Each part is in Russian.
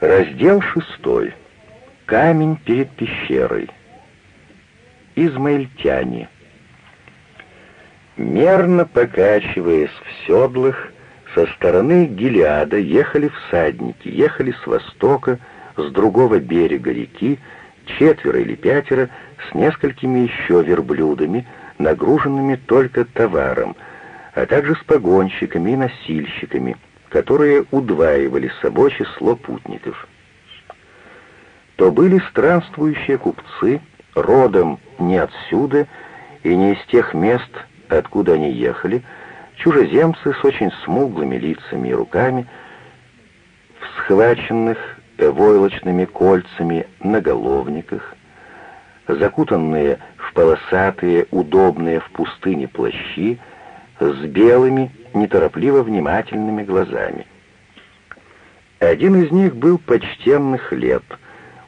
Раздел шестой. Камень перед пещерой. Измаильтяне. Мерно покачиваясь в седлах, со стороны Гелиада ехали всадники, ехали с востока, с другого берега реки, четверо или пятеро с несколькими еще верблюдами, нагруженными только товаром, а также с погонщиками и носильщиками, которые удваивали с собой число путников. То были странствующие купцы, родом не отсюда и не из тех мест, откуда они ехали, чужеземцы с очень смуглыми лицами и руками, в схваченных войлочными кольцами на головниках, закутанные в полосатые, удобные в пустыне плащи, с белыми, неторопливо внимательными глазами. Один из них был почтенных лет,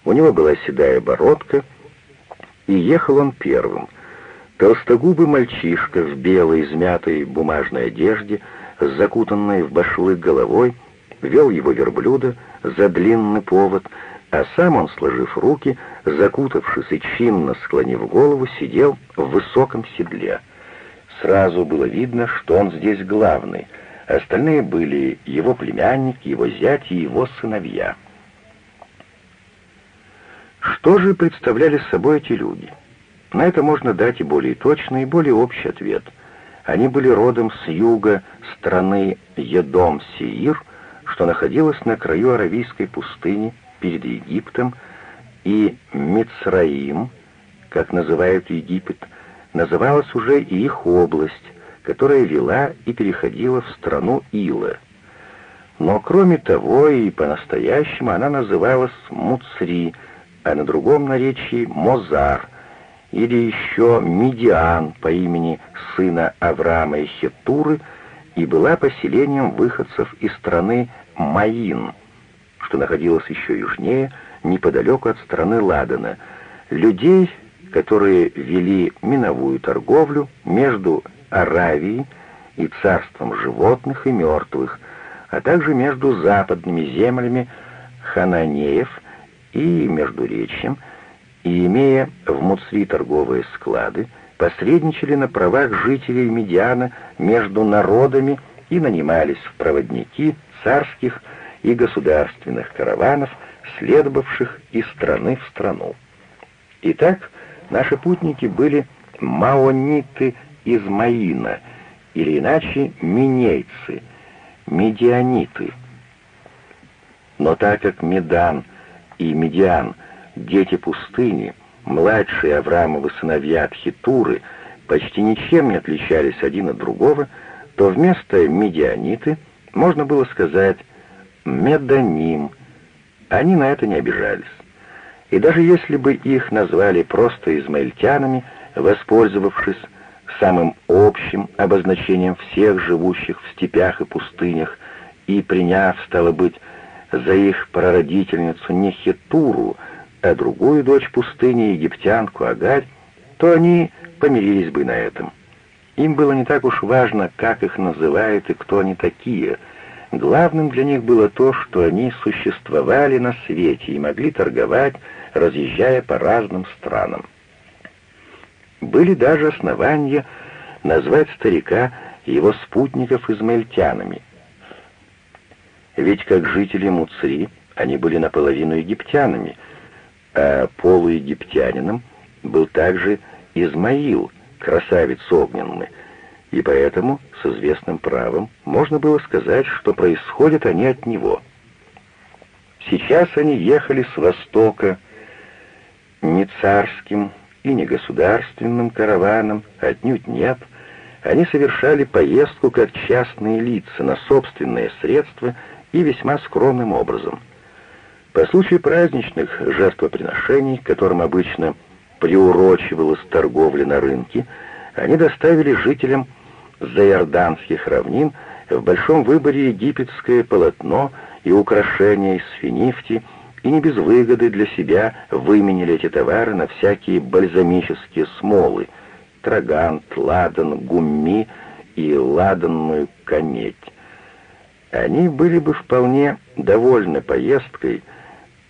у него была седая бородка, и ехал он первым. Толстогубый мальчишка в белой измятой бумажной одежде, закутанной в башлык головой, вел его верблюда за длинный повод, а сам он, сложив руки, закутавшись и чинно склонив голову, сидел в высоком седле. Сразу было видно, что он здесь главный, остальные были его племянник, его зять и его сыновья. Что же представляли собой эти люди? На это можно дать и более точный, и более общий ответ. Они были родом с юга страны Едом-Сеир, что находилась на краю Аравийской пустыни перед Египтом, и Мицраим, как называют Египет, называлась уже и их область, которая вела и переходила в страну Ила. Но кроме того и по-настоящему она называлась Муцри, а на другом наречии Мозар, или еще Медиан по имени сына Авраама и Хетуры, и была поселением выходцев из страны Маин, что находилось еще южнее, неподалеку от страны Ладана, людей, которые вели миновую торговлю между Аравией и царством животных и мертвых, а также между западными землями хананеев и Междуречьем, и, имея в Муцри торговые склады, посредничали на правах жителей Медиана между народами и нанимались в проводники царских и государственных караванов, следовавших из страны в страну. Итак, наши путники были маониты из Маина, или иначе минейцы, медианиты. Но так как Медан и Медиан — дети пустыни, младшие Авраамовы сыновья от Хитуры, почти ничем не отличались один от другого, то вместо медианиты можно было сказать медоним. Они на это не обижались. И даже если бы их назвали просто измаильтянами, воспользовавшись самым общим обозначением всех живущих в степях и пустынях, и приняв, стало быть, за их прародительницу не Хетуру, а другую дочь пустыни, египтянку Агарь, то они помирились бы на этом. Им было не так уж важно, как их называют и кто они такие. Главным для них было то, что они существовали на свете и могли торговать, разъезжая по разным странам. Были даже основания назвать старика и его спутников измаильтянами. Ведь как жители Муцри они были наполовину египтянами, а полуегиптянином был также Измаил, красавец огненный, и поэтому с известным правом можно было сказать, что происходят они от него. Сейчас они ехали с востока, не царским и не государственным караваном, отнюдь нет, они совершали поездку как частные лица на собственные средства и весьма скромным образом. По случаю праздничных жертвоприношений, которым обычно приурочивалась торговля на рынке, они доставили жителям заиорданских равнин в большом выборе египетское полотно и украшения из финифти, и не без выгоды для себя выменили эти товары на всякие бальзамические смолы — трагант, ладан, гумми и ладанную кометь. Они были бы вполне довольны поездкой,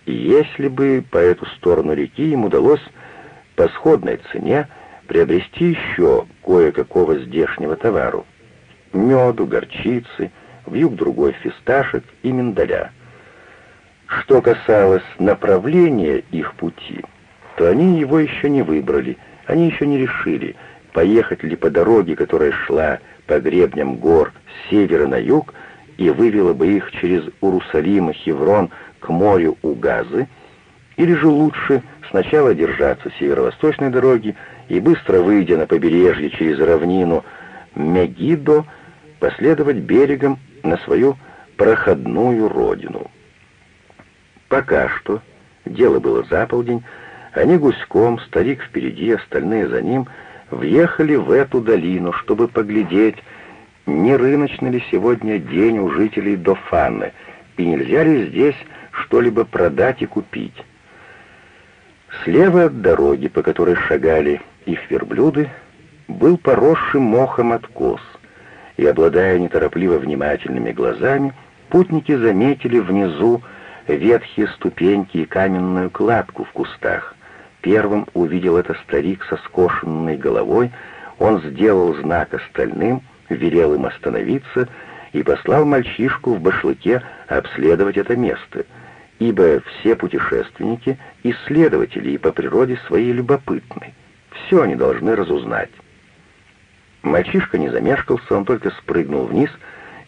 если бы по эту сторону реки им удалось по сходной цене приобрести еще кое-какого здешнего товару. Меду, горчицы, вьюг другой фисташек и миндаля. Что касалось направления их пути, то они его еще не выбрали, они еще не решили, поехать ли по дороге, которая шла по гребням гор с севера на юг и вывела бы их через Урусалим и Хеврон к морю у Газы, или же лучше сначала держаться северо-восточной дороги и, быстро выйдя на побережье через равнину Мегидо, последовать берегом на свою проходную родину. Пока что, дело было за полдень, они гуськом, старик впереди, остальные за ним, въехали в эту долину, чтобы поглядеть, не рыночный ли сегодня день у жителей Дофаны, и нельзя ли здесь что-либо продать и купить. Слева от дороги, по которой шагали их верблюды, был поросший мохом откос, и, обладая неторопливо внимательными глазами, путники заметили внизу ветхие ступеньки и каменную кладку в кустах. Первым увидел это старик со скошенной головой, он сделал знак остальным, велел им остановиться и послал мальчишку в башлыке обследовать это место, ибо все путешественники — исследователи и по природе своей любопытны. Все они должны разузнать. Мальчишка не замешкался, он только спрыгнул вниз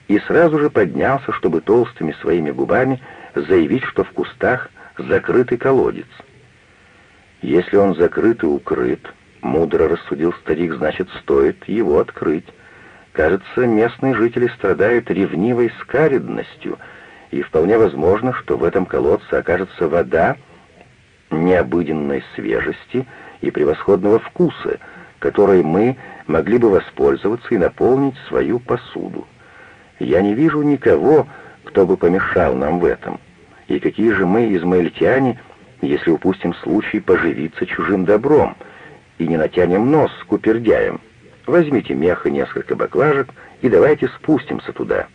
и сразу же поднялся, чтобы толстыми своими губами заявить, что в кустах закрытый колодец. Если он закрыт и укрыт, мудро рассудил старик, значит, стоит его открыть. Кажется, местные жители страдают ревнивой скаридностью, и вполне возможно, что в этом колодце окажется вода необыденной свежести и превосходного вкуса, которой мы могли бы воспользоваться и наполнить свою посуду. Я не вижу никого, кто бы помешал нам в этом. И какие же мы, измаильтяне, если упустим случай поживиться чужим добром и не натянем нос купердяем? Возьмите мех и несколько баклажек и давайте спустимся туда.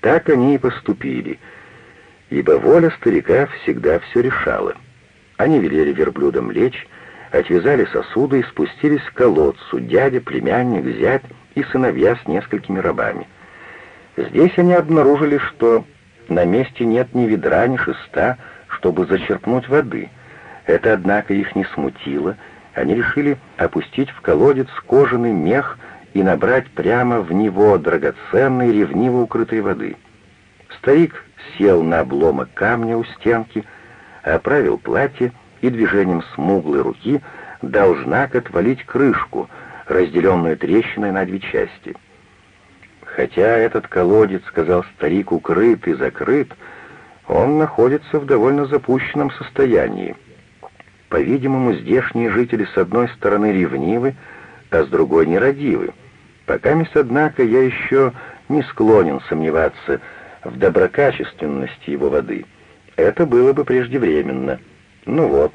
Так они и поступили, ибо воля старика всегда все решала. Они велели верблюдам лечь, отвязали сосуды и спустились к колодцу, дядя, племянник, зять и сыновья с несколькими рабами. Здесь они обнаружили, что на месте нет ни ведра, ни шеста, чтобы зачерпнуть воды. Это, однако, их не смутило. Они решили опустить в колодец кожаный мех и набрать прямо в него драгоценной, ревниво укрытой воды. Старик сел на обломок камня у стенки, оправил платье и движением смуглой руки дал знак отвалить крышку, разделенную трещиной на две части. Хотя этот колодец, сказал старик, укрыт и закрыт, он находится в довольно запущенном состоянии. По-видимому, здешние жители с одной стороны ревнивы, а с другой нерадивы. Пока мисс, однако, я еще не склонен сомневаться в доброкачественности его воды. Это было бы преждевременно. Ну вот,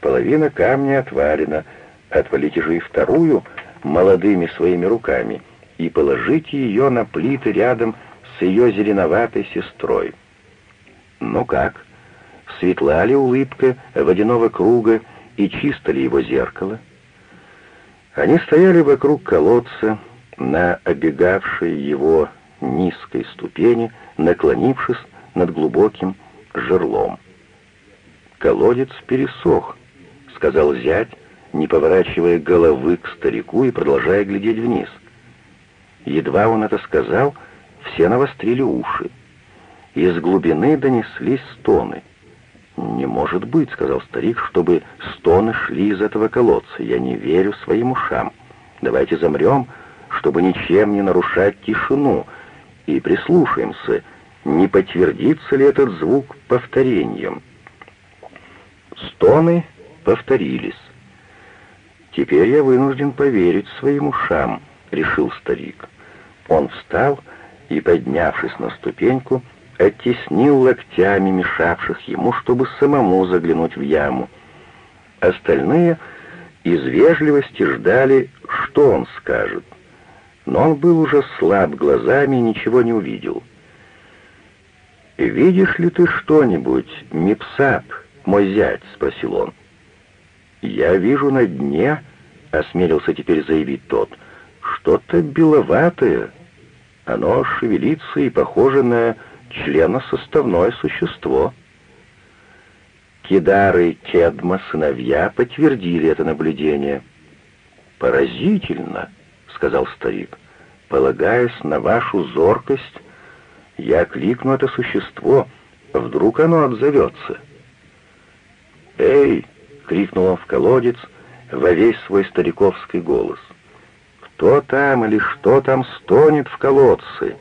половина камня отвалена, отвалите же и вторую молодыми своими руками и положите ее на плиты рядом с ее зеленоватой сестрой. Ну как, светла ли улыбка водяного круга и чисто ли его зеркало? Они стояли вокруг колодца на обегавшей его низкой ступени, наклонившись над глубоким жерлом. «Колодец пересох», — сказал зять, не поворачивая головы к старику и продолжая глядеть вниз. Едва он это сказал, все навострили уши. Из глубины донеслись стоны. «Не может быть», — сказал старик, — «чтобы стоны шли из этого колодца. Я не верю своим ушам. Давайте замрем, чтобы ничем не нарушать тишину, и прислушаемся, не подтвердится ли этот звук повторением». Стоны повторились. «Теперь я вынужден поверить своим ушам», — решил старик. Он встал и, поднявшись на ступеньку, оттеснил локтями мешавших ему, чтобы самому заглянуть в яму. Остальные из вежливости ждали, что он скажет. Но он был уже слаб глазами и ничего не увидел. «Видишь ли ты что-нибудь, Мипсап, мой зять?» — спросил он. «Я вижу на дне», — осмелился теперь заявить тот, — «что-то беловатое. Оно шевелится и похоже на членосоставное существо». Кидары Кедма, сыновья, подтвердили это наблюдение. «Поразительно», — сказал старик, — «полагаясь на вашу зоркость, я кликну это существо, вдруг оно отзовется». «Эй!» — крикнул он в колодец во весь свой стариковский голос. «Кто там или что там стонет в колодце?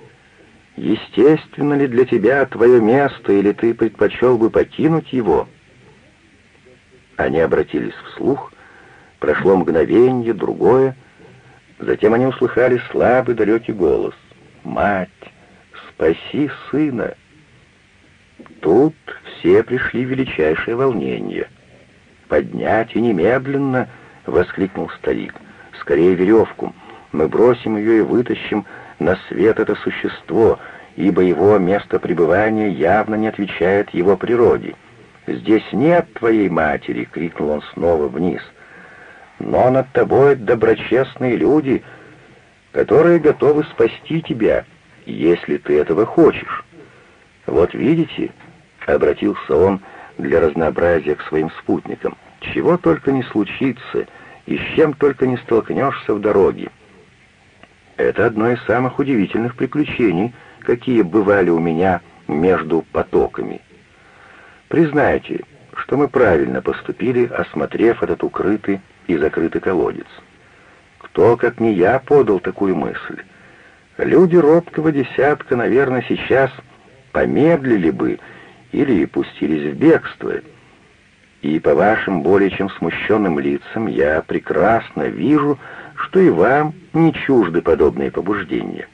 Естественно ли для тебя твое место, или ты предпочел бы покинуть его?» Они обратились вслух, прошло мгновение, другое, затем они услыхали слабый далекий голос. «Мать, спаси сына!» Тут все пришли в величайшее волнение. «Поднять и немедленно!» — воскликнул старик. «Скорее веревку! Мы бросим ее и вытащим на свет это существо, ибо его место пребывания явно не отвечает его природе». «Здесь нет твоей матери!» — крикнул он снова вниз. «Но над тобой доброчестные люди, которые готовы спасти тебя, если ты этого хочешь. Вот видите?» — обратился он для разнообразия к своим спутникам. «Чего только не случится, и с чем только не столкнешься в дороге. Это одно из самых удивительных приключений, какие бывали у меня между потоками». Признайте, что мы правильно поступили, осмотрев этот укрытый и закрытый колодец. Кто, как не я, подал такую мысль? Люди робкого десятка, наверное, сейчас помедлили бы или пустились в бегство. И по вашим более чем смущенным лицам я прекрасно вижу, что и вам не чужды подобные побуждения.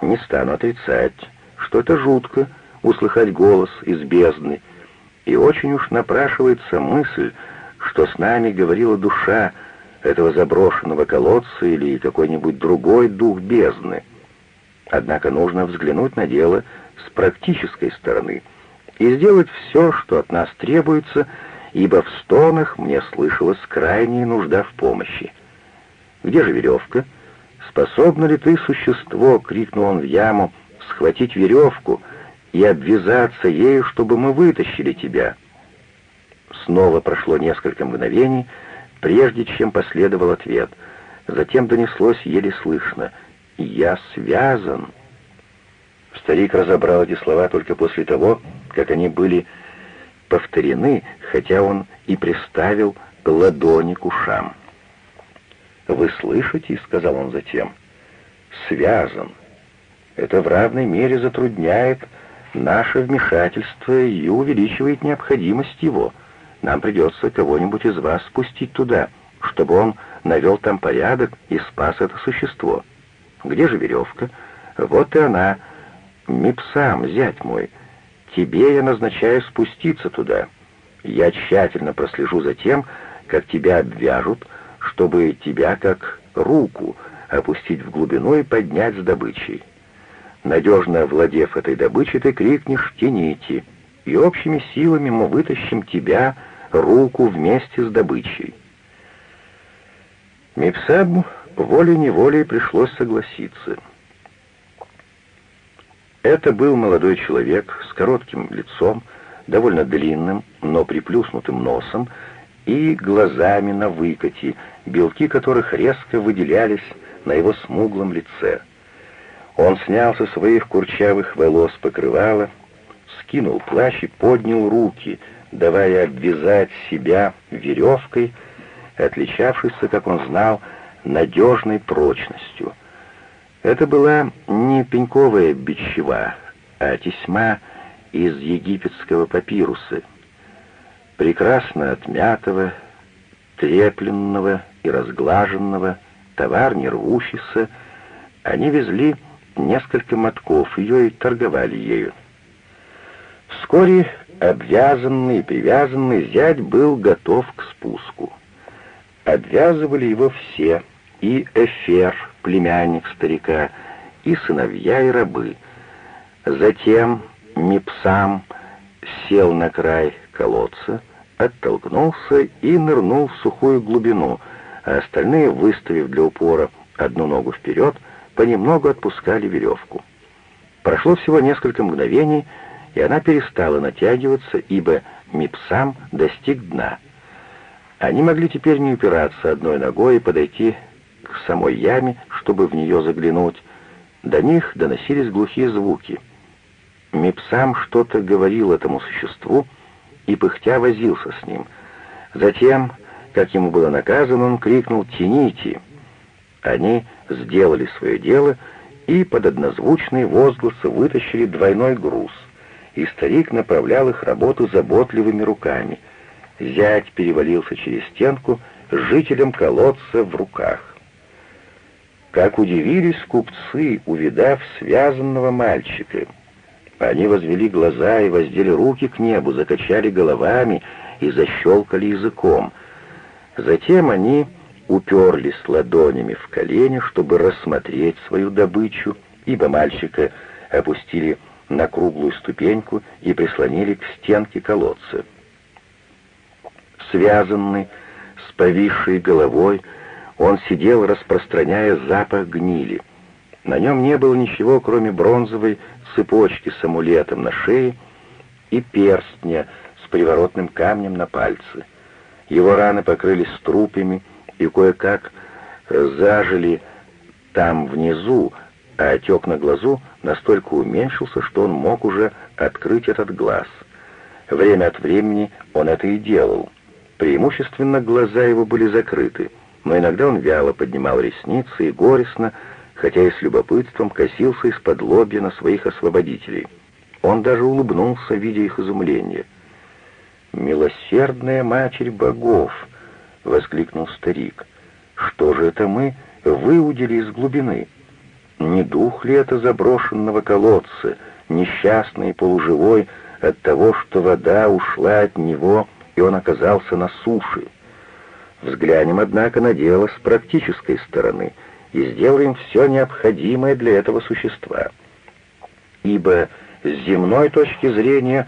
Не стану отрицать, что это жутко — услыхать голос из бездны — и очень уж напрашивается мысль, что с нами говорила душа этого заброшенного колодца или какой-нибудь другой дух бездны. Однако нужно взглянуть на дело с практической стороны и сделать все, что от нас требуется, ибо в стонах мне слышалась крайняя нужда в помощи. «Где же веревка?» «Способно ли ты, существо?» — крикнул он в яму. «Схватить веревку!» и обвязаться ею, чтобы мы вытащили тебя». Снова прошло несколько мгновений, прежде чем последовал ответ. Затем донеслось еле слышно «Я связан». Старик разобрал эти слова только после того, как они были повторены, хотя он и приставил ладони к ушам. «Вы слышите?» — сказал он затем. «Связан. Это в равной мере затрудняет наше вмешательство и увеличивает необходимость его. Нам придется кого-нибудь из вас спустить туда, чтобы он навел там порядок и спас это существо. Где же веревка? Вот и она. Мипсам, зять мой, тебе я назначаю спуститься туда. Я тщательно прослежу за тем, как тебя обвяжут, чтобы тебя как руку опустить в глубину и поднять с добычей. Надежно овладев этой добычей, ты крикнешь «тяните», и общими силами мы вытащим тебя, руку, вместе с добычей. Мипсабу волей-неволей пришлось согласиться. Это был молодой человек с коротким лицом, довольно длинным, но приплюснутым носом и глазами на выкате, белки которых резко выделялись на его смуглом лице. Он снял со своих курчавых волос покрывало, скинул плащ и поднял руки, давая обвязать себя веревкой, отличавшейся, как он знал, надежной прочностью. Это была не пеньковая бичева, а тесьма из египетского папируса, прекрасно отмятого, трепленного и разглаженного, товар не рвущийся, они везли несколько мотков ее и торговали ею. Вскоре обвязанный и привязанный зять был готов к спуску. Обвязывали его все, и Эфер, племянник старика, и сыновья, и рабы. Затем Мипсам сел на край колодца, оттолкнулся и нырнул в сухую глубину, а остальные, выставив для упора одну ногу вперед, понемногу отпускали веревку. Прошло всего несколько мгновений, и она перестала натягиваться, ибо Мипсам достиг дна. Они могли теперь не упираться одной ногой и подойти к самой яме, чтобы в нее заглянуть. До них доносились глухие звуки. Мипсам что-то говорил этому существу и пыхтя возился с ним. Затем, как ему было наказано, он крикнул «Тяните!». Они сделали свое дело и под однозвучные возгласы вытащили двойной груз, и старик направлял их работу заботливыми руками. Зять перевалился через стенку с жителем колодца в руках. Как удивились купцы, увидав связанного мальчика. Они возвели глаза и воздели руки к небу, закачали головами и защелкали языком. Затем они уперлись ладонями в колени, чтобы рассмотреть свою добычу, ибо мальчика опустили на круглую ступеньку и прислонили к стенке колодца. Связанный, с повисшей головой, он сидел, распространяя запах гнили. На нем не было ничего, кроме бронзовой цепочки с амулетом на шее и перстня с приворотным камнем на пальце. Его раны покрылись струпями и кое-как зажили там внизу, а отек на глазу настолько уменьшился, что он мог уже открыть этот глаз. Время от времени он это и делал. Преимущественно глаза его были закрыты — но иногда он вяло поднимал ресницы и горестно, хотя и с любопытством, косился из-под лобья на своих освободителей. Он даже улыбнулся, видя их изумление. «Милосердная Матерь Богов!» — воскликнул старик. «Что же это мы выудили из глубины? Не дух ли это заброшенного колодца, несчастный полуживой от того, что вода ушла от него, и он оказался на суше?» Взглянем, однако, на дело с практической стороны и сделаем все необходимое для этого существа. Ибо с земной точки зрения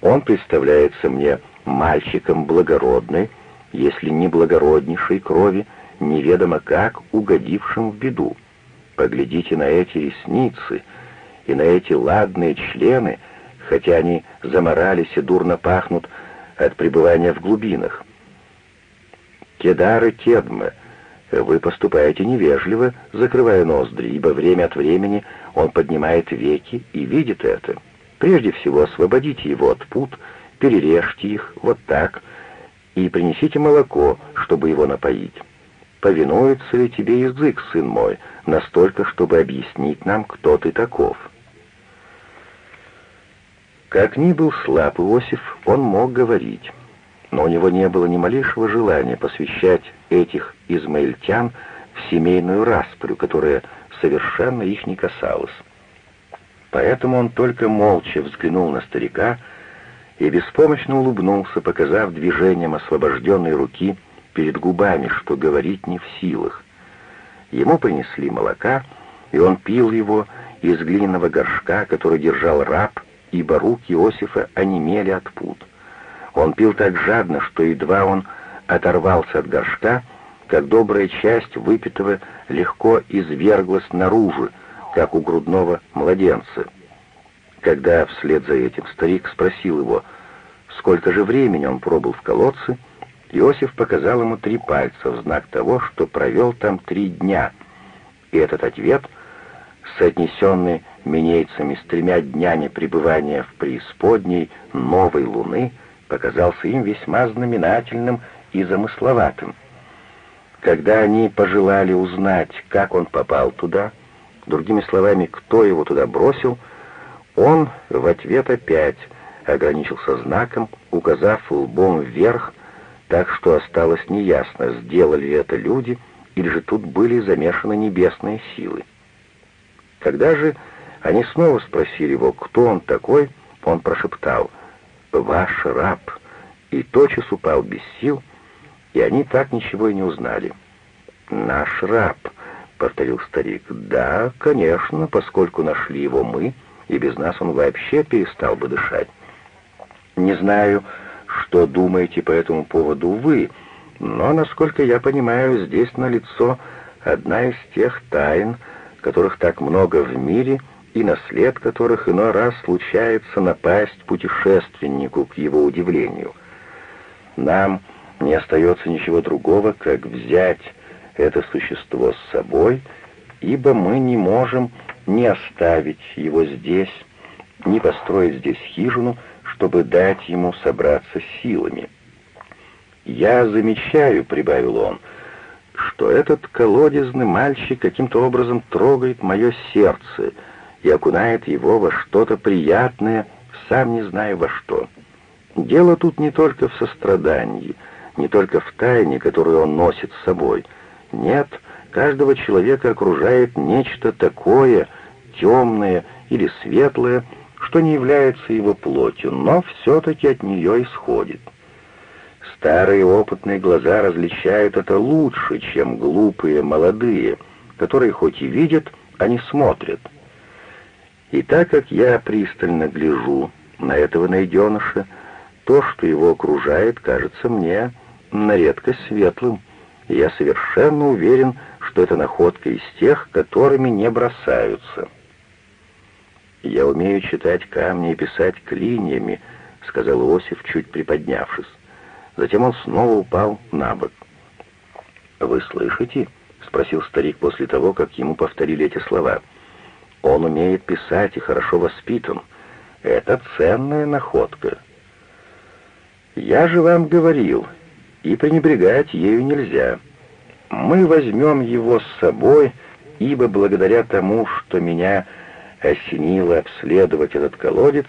он представляется мне мальчиком благородной, если не благороднейшей крови, неведомо как угодившим в беду. Поглядите на эти ресницы и на эти ладные члены, хотя они заморались и дурно пахнут от пребывания в глубинах. Кедары Кедмы, вы поступаете невежливо, закрывая ноздри, ибо время от времени он поднимает веки и видит это. Прежде всего освободите его от пут, перережьте их вот так и принесите молоко, чтобы его напоить. Повинуется ли тебе язык, сын мой, настолько, чтобы объяснить нам, кто ты таков?» Как ни был слаб Иосиф, он мог говорить но у него не было ни малейшего желания посвящать этих измаильтян в семейную распрю, которая совершенно их не касалась. Поэтому он только молча взглянул на старика и беспомощно улыбнулся, показав движением освобожденной руки перед губами, что говорить не в силах. Ему принесли молока, и он пил его из глиняного горшка, который держал раб, ибо руки Иосифа онемели от пут. Он пил так жадно, что едва он оторвался от горшка, как добрая часть выпитого легко изверглась наружу, как у грудного младенца. Когда вслед за этим старик спросил его, сколько же времени он пробыл в колодце, Иосиф показал ему три пальца в знак того, что провел там три дня. И этот ответ, соотнесенный минейцами с тремя днями пребывания в преисподней новой луны, — показался им весьма знаменательным и замысловатым. Когда они пожелали узнать, как он попал туда, другими словами, кто его туда бросил, он в ответ опять ограничился знаком, указав лбом вверх, так что осталось неясно, сделали это люди или же тут были замешаны небесные силы. Когда же они снова спросили его, кто он такой, он прошептал — ваш раб», и тотчас упал без сил, и они так ничего и не узнали. «Наш раб», — повторил старик, — «да, конечно, поскольку нашли его мы, и без нас он вообще перестал бы дышать. Не знаю, что думаете по этому поводу вы, но, насколько я понимаю, здесь налицо одна из тех тайн, которых так много в мире и на след которых иной раз случается напасть путешественнику к его удивлению. Нам не остается ничего другого, как взять это существо с собой, ибо мы не можем не оставить его здесь, не построить здесь хижину, чтобы дать ему собраться силами. «Я замечаю», — прибавил он, — «что этот колодезный мальчик каким-то образом трогает мое сердце и окунает его во что-то приятное, сам не знаю во что. Дело тут не только в сострадании, не только в тайне, которую он носит с собой. Нет, каждого человека окружает нечто такое, темное или светлое, что не является его плотью, но все-таки от нее исходит. Старые опытные глаза различают это лучше, чем глупые молодые, которые хоть и видят, а не смотрят. И так как я пристально гляжу на этого найденыша, то, что его окружает, кажется мне на редкость светлым, и я совершенно уверен, что это находка из тех, которыми не бросаются. «Я умею читать камни и писать клиньями», — сказал Иосиф, чуть приподнявшись. Затем он снова упал на бок. «Вы слышите?» — спросил старик после того, как ему повторили эти слова. «Он умеет писать и хорошо воспитан. Это ценная находка». «Я же вам говорил, и пренебрегать ею нельзя. Мы возьмем его с собой, ибо благодаря тому, что меня осенило обследовать этот колодец,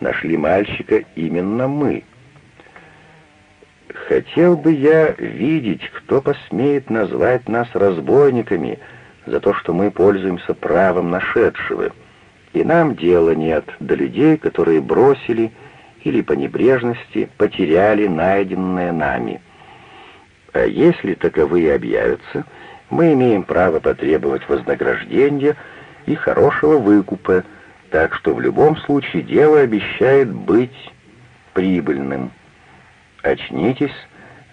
нашли мальчика именно мы. Хотел бы я видеть, кто посмеет назвать нас разбойниками за то, что мы пользуемся правом нашедшего. И нам дела нет до людей, которые бросили или по небрежности потеряли найденное нами. А если таковые объявятся, мы имеем право потребовать вознаграждения и хорошего выкупа, так что в любом случае дело обещает быть прибыльным. Очнитесь,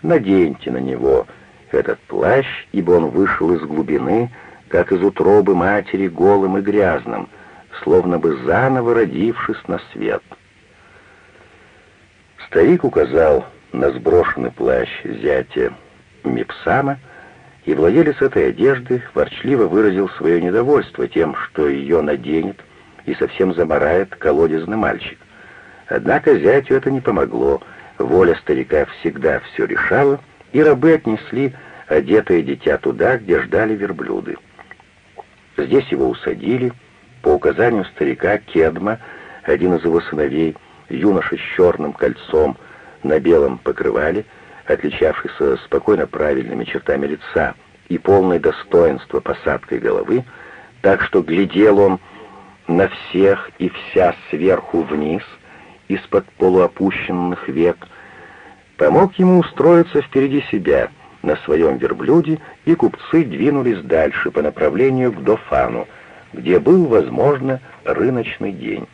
наденьте на него этот плащ, ибо он вышел из глубины, как из утробы матери голым и грязным, словно бы заново родившись на свет. Старик указал на сброшенный плащ зятя Мипсама, и владелец этой одежды ворчливо выразил свое недовольство тем, что ее наденет и совсем заморает колодезный мальчик. Однако зятю это не помогло, воля старика всегда все решала, и рабы отнесли одетое дитя туда, где ждали верблюды. Здесь его усадили, по указанию старика Кедма, один из его сыновей, юноша с черным кольцом на белом покрывале, отличавшийся спокойно правильными чертами лица и полное достоинство посадкой головы, так что глядел он на всех и вся сверху вниз, из-под полуопущенных век, помог ему устроиться впереди себя на своем верблюде, и купцы двинулись дальше по направлению к Дофану, где был, возможно, рыночный день.